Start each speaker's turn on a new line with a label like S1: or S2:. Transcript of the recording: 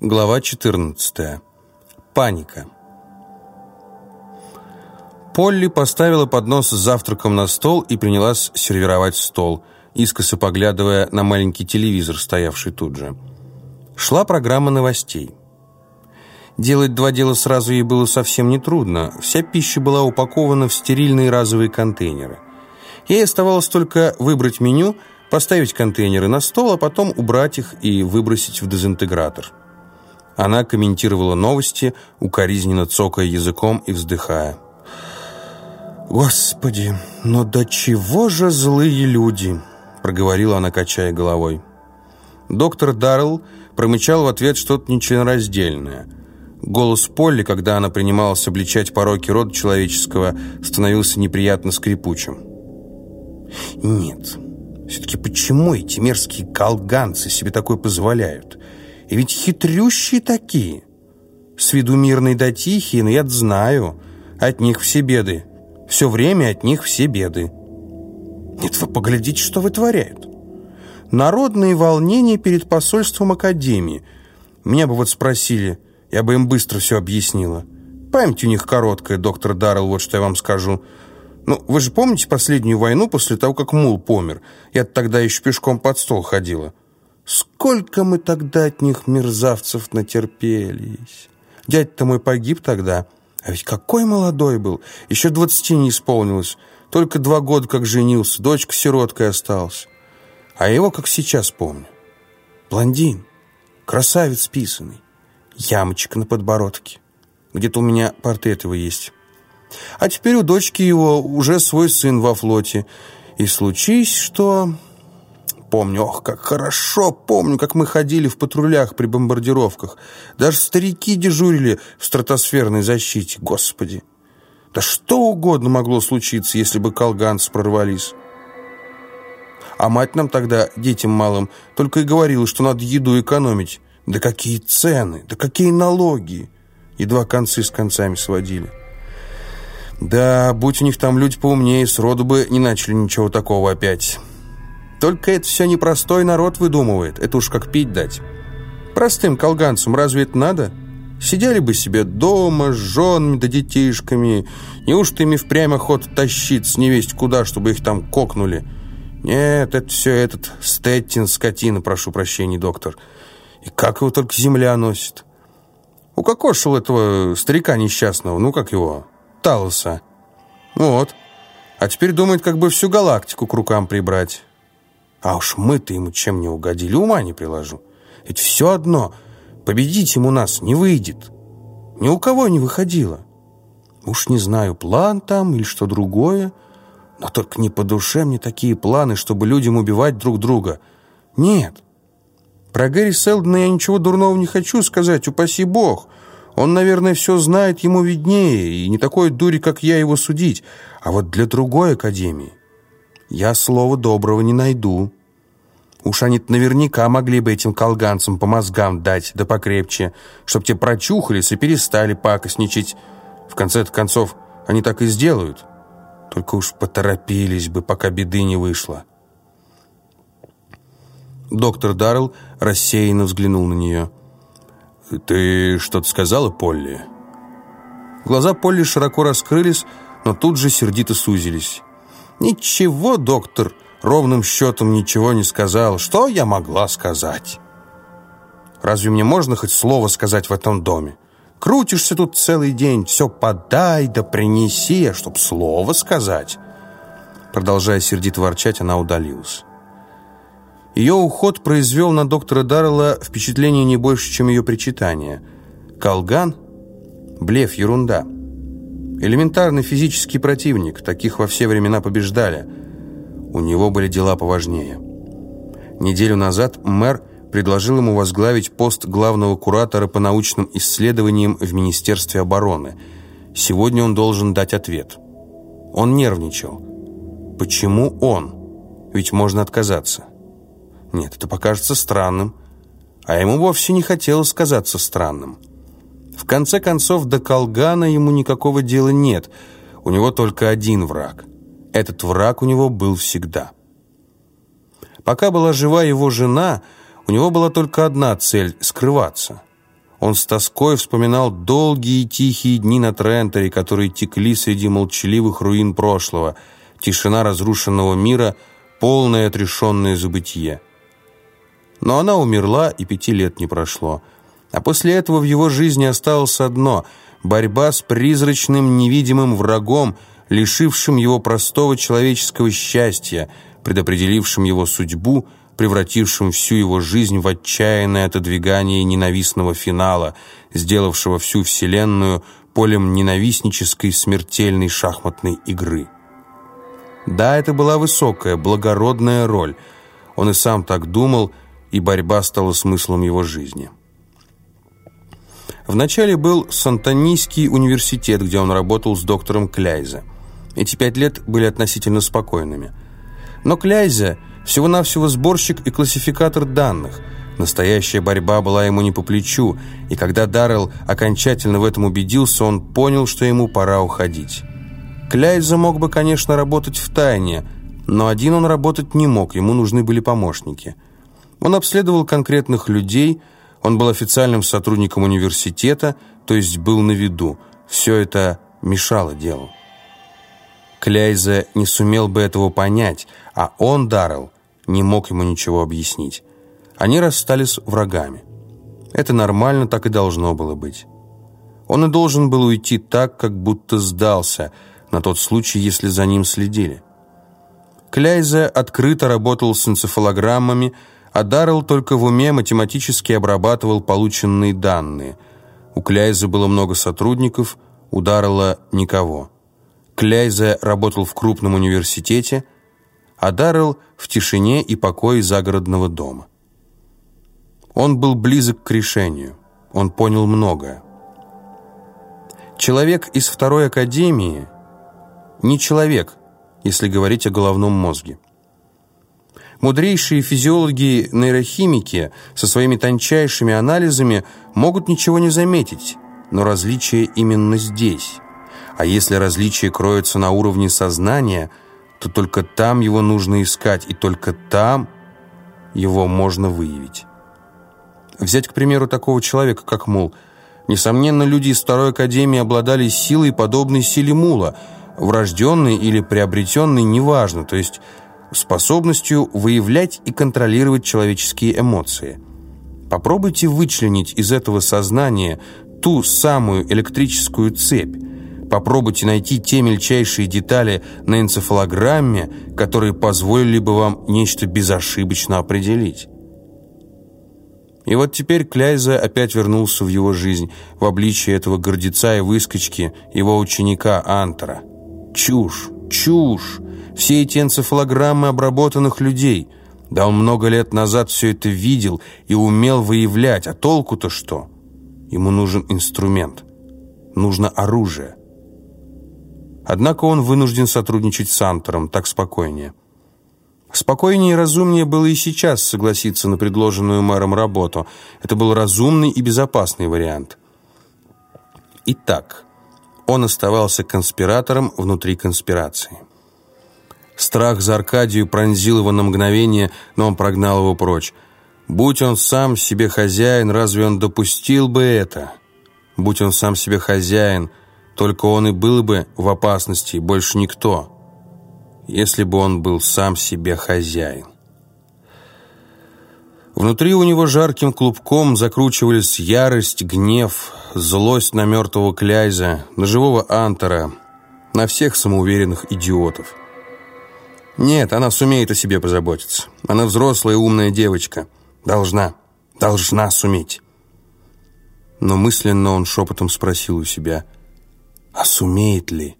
S1: Глава 14. Паника. Полли поставила поднос с завтраком на стол и принялась сервировать стол, искоса поглядывая на маленький телевизор, стоявший тут же. Шла программа новостей. Делать два дела сразу ей было совсем нетрудно. Вся пища была упакована в стерильные разовые контейнеры. Ей оставалось только выбрать меню, поставить контейнеры на стол, а потом убрать их и выбросить в дезинтегратор. Она комментировала новости, укоризненно цокая языком и вздыхая. «Господи, но до чего же злые люди!» проговорила она, качая головой. Доктор Даррелл промычал в ответ что-то нечленораздельное. Голос Полли, когда она принималась обличать пороки рода человеческого, становился неприятно скрипучим. «Нет, все-таки почему эти мерзкие колганцы себе такое позволяют?» И ведь хитрющие такие. С виду мирные да тихие, но я знаю, от них все беды. Все время от них все беды. Нет, вы поглядите, что вытворяют. Народные волнения перед посольством Академии. Меня бы вот спросили, я бы им быстро все объяснила. Память у них короткая, доктор Даррелл, вот что я вам скажу. Ну, вы же помните последнюю войну после того, как Мул помер? Я тогда еще пешком под стол ходила. Сколько мы тогда от них мерзавцев натерпелись. Дядь-то мой погиб тогда, а ведь какой молодой был, еще двадцати не исполнилось. Только два года как женился, дочка сироткой осталась. А его как сейчас помню. Блондин, красавец писанный, ямочка на подбородке. Где-то у меня портрет его есть. А теперь у дочки его уже свой сын во флоте. И случись, что помню, ох, как хорошо помню, как мы ходили в патрулях при бомбардировках. Даже старики дежурили в стратосферной защите. Господи! Да что угодно могло случиться, если бы колганцы прорвались. А мать нам тогда, детям малым, только и говорила, что надо еду экономить. Да какие цены, да какие налоги! Едва концы с концами сводили. Да, будь у них там люди поумнее, сроду бы не начали ничего такого опять». Только это все непростой народ выдумывает. Это уж как пить дать. Простым колганцам разве это надо? Сидели бы себе дома с женами да детишками. Неужто ими впрямь охота тащиться невесть куда, чтобы их там кокнули? Нет, это все этот Стеттин, скотина, прошу прощения, доктор. И как его только земля носит. Укокошил этого старика несчастного, ну как его, Талоса. Вот. А теперь думает, как бы всю галактику к рукам прибрать. А уж мы-то ему чем не угодили, ума не приложу. Ведь все одно, победить ему нас не выйдет. Ни у кого не выходило. Уж не знаю, план там или что другое, но только не по душе мне такие планы, чтобы людям убивать друг друга. Нет. Про Гэри Селдона я ничего дурного не хочу сказать, упаси бог. Он, наверное, все знает, ему виднее, и не такой дури, как я, его судить. А вот для другой академии я слова доброго не найду. Уж они наверняка могли бы этим колганцам по мозгам дать, да покрепче, чтоб те прочухались и перестали пакостничать. В конце концов, они так и сделают. Только уж поторопились бы, пока беды не вышло. Доктор Даррелл рассеянно взглянул на нее. «Ты что-то сказала, Полли?» Глаза Полли широко раскрылись, но тут же сердито сузились. «Ничего, доктор!» ровным счетом ничего не сказал. Что я могла сказать? Разве мне можно хоть слово сказать в этом доме? Крутишься тут целый день, все подай да принеси, а чтоб слово сказать. Продолжая сердито ворчать, она удалилась. Ее уход произвел на доктора Даррелла впечатление не больше, чем ее причитание. Колган — блеф, ерунда. Элементарный физический противник, таких во все времена побеждали — у него были дела поважнее. Неделю назад мэр предложил ему возглавить пост главного куратора по научным исследованиям в Министерстве обороны. Сегодня он должен дать ответ. Он нервничал. Почему он? Ведь можно отказаться. Нет, это покажется странным. А ему вовсе не хотелось казаться странным. В конце концов, до Колгана ему никакого дела нет. У него только один враг – этот враг у него был всегда. Пока была жива его жена, у него была только одна цель – скрываться. Он с тоской вспоминал долгие тихие дни на Тренторе, которые текли среди молчаливых руин прошлого, тишина разрушенного мира, полное отрешенное забытье. Но она умерла, и пяти лет не прошло. А после этого в его жизни осталось одно — борьба с призрачным невидимым врагом, лишившим его простого человеческого счастья, предопределившим его судьбу — превратившим всю его жизнь в отчаянное отодвигание ненавистного финала, сделавшего всю Вселенную полем ненавистнической смертельной шахматной игры. Да, это была высокая, благородная роль. Он и сам так думал, и борьба стала смыслом его жизни. Вначале был Сантонийский университет, где он работал с доктором Кляйзе. Эти пять лет были относительно спокойными. Но Кляйзе всего-навсего сборщик и классификатор данных. Настоящая борьба была ему не по плечу, и когда Даррелл окончательно в этом убедился, он понял, что ему пора уходить. Кляйза мог бы, конечно, работать в тайне, но один он работать не мог, ему нужны были помощники. Он обследовал конкретных людей, он был официальным сотрудником университета, то есть был на виду. Все это мешало делу. Кляйза не сумел бы этого понять, а он, Даррелл, не мог ему ничего объяснить. Они расстались врагами. Это нормально, так и должно было быть. Он и должен был уйти так, как будто сдался, на тот случай, если за ним следили. Кляйзе открыто работал с энцефалограммами, а Даррелл только в уме математически обрабатывал полученные данные. У Кляйзе было много сотрудников, у Даррелла никого. Кляйзе работал в крупном университете – а Даррелл в тишине и покое загородного дома. Он был близок к решению. Он понял многое. Человек из второй академии не человек, если говорить о головном мозге. Мудрейшие физиологи-нейрохимики со своими тончайшими анализами могут ничего не заметить, но различие именно здесь. А если различие кроется на уровне сознания – то только там его нужно искать, и только там его можно выявить. Взять, к примеру, такого человека, как Мул. Несомненно, люди из Второй Академии обладали силой, подобной силе Мула, врожденной или приобретенной, неважно, то есть способностью выявлять и контролировать человеческие эмоции. Попробуйте вычленить из этого сознания ту самую электрическую цепь, Попробуйте найти те мельчайшие детали на энцефалограмме, которые позволили бы вам нечто безошибочно определить. И вот теперь Кляйза опять вернулся в его жизнь, в обличии этого гордеца и выскочки, его ученика Антера. Чушь, чушь! Все эти энцефалограммы обработанных людей. Да он много лет назад все это видел и умел выявлять, а толку-то что? Ему нужен инструмент, нужно оружие. Однако он вынужден сотрудничать с Антером, так спокойнее. Спокойнее и разумнее было и сейчас согласиться на предложенную мэром работу. Это был разумный и безопасный вариант. Итак, он оставался конспиратором внутри конспирации. Страх за Аркадию пронзил его на мгновение, но он прогнал его прочь. Будь он сам себе хозяин, разве он допустил бы это? Будь он сам себе хозяин – только он и был бы в опасности, больше никто, если бы он был сам себе хозяин. Внутри у него жарким клубком закручивались ярость, гнев, злость на мертвого кляйза, на живого антера, на всех самоуверенных идиотов. Нет, она сумеет о себе позаботиться. Она взрослая умная девочка. Должна, должна суметь. Но мысленно он шепотом спросил у себя – а сумеет ли?